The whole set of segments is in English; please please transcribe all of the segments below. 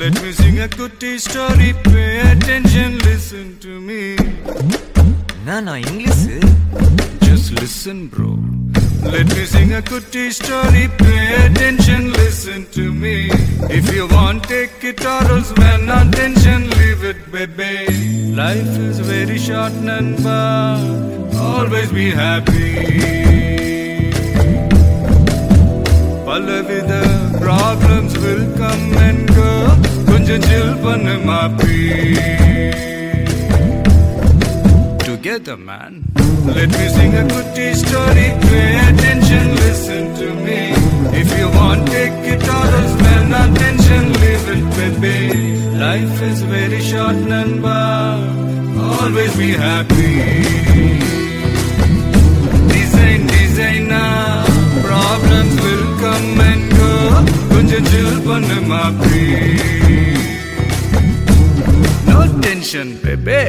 Let me sing a good story. Pay attention, listen to me. Na na English. Just listen, bro. Let me sing a good story. Pay attention, listen to me. If you want, take guitars. Man, else when attention, leave it, baby. Life is very short, Nanba. Always be happy. Problems will. together man let me sing a goody story pay attention listen to me if you want take it or else man attention leave it baby life is very short namba always be happy design designer problems will come and go கொஞ்சம் chill பண்ணு மாப்பி no tension baby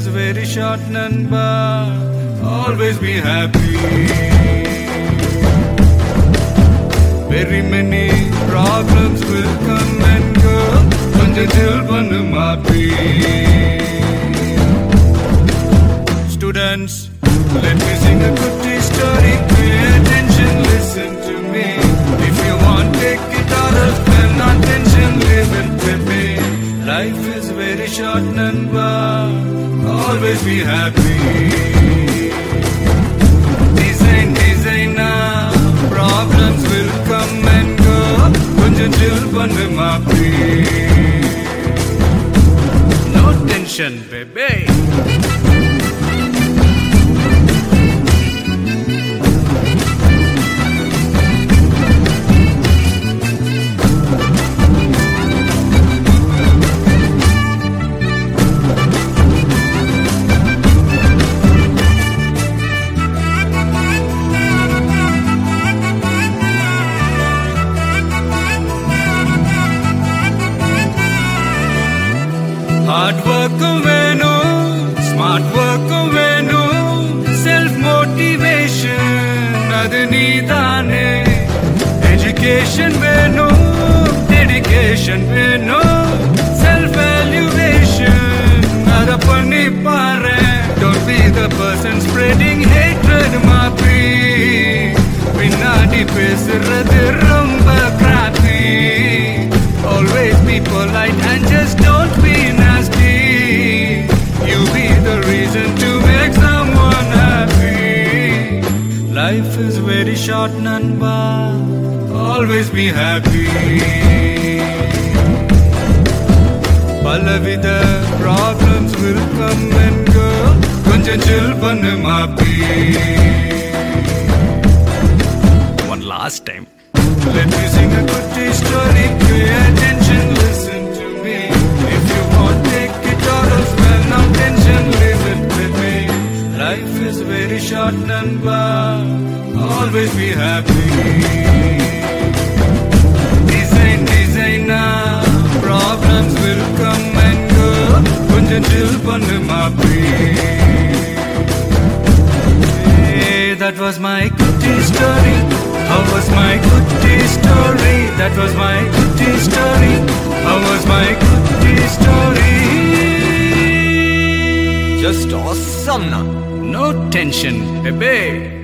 is very short, Nanba. Always be happy. Very many problems will come and go. Konja dil mapi. Students, let me sing a good story. Creative. be happy. Design, designer. Problems will come and go. கொஞ்சம் chill பண்ணு மாப்பி. No tension, baby. Hard ஒர்க்கும் வேணும் smart ஒர்க்கும் வேணும் self motivation அது நீதானே education வேணும் டெடிகேஷன் வேணும் செல்ஃப் வேல்யூவேஷன் அதை பண்ணி பாரு don't be the person spreading hatred மாப்பி பின்னாடி பேசுறது ரொம்ப crappy always be polite and just Life is very short, Nanba. Always be happy. பலவித problems will come and go. கொஞ்சம் chill பண்ணு மாப்பி. One last time. Let me sing a goody story. Pay attention, listen to me. If you want, take it or else well, no tension, leave it with me. Life is very short, Nanba. Always be happy. Design, designer. Problems will come and go. கொஞ்சம் chill பண்ணு மாப்பி. Hey, that was my goody story. How was my goody story? That was my goody story. How was my goody story? Just awesome No tension, baby.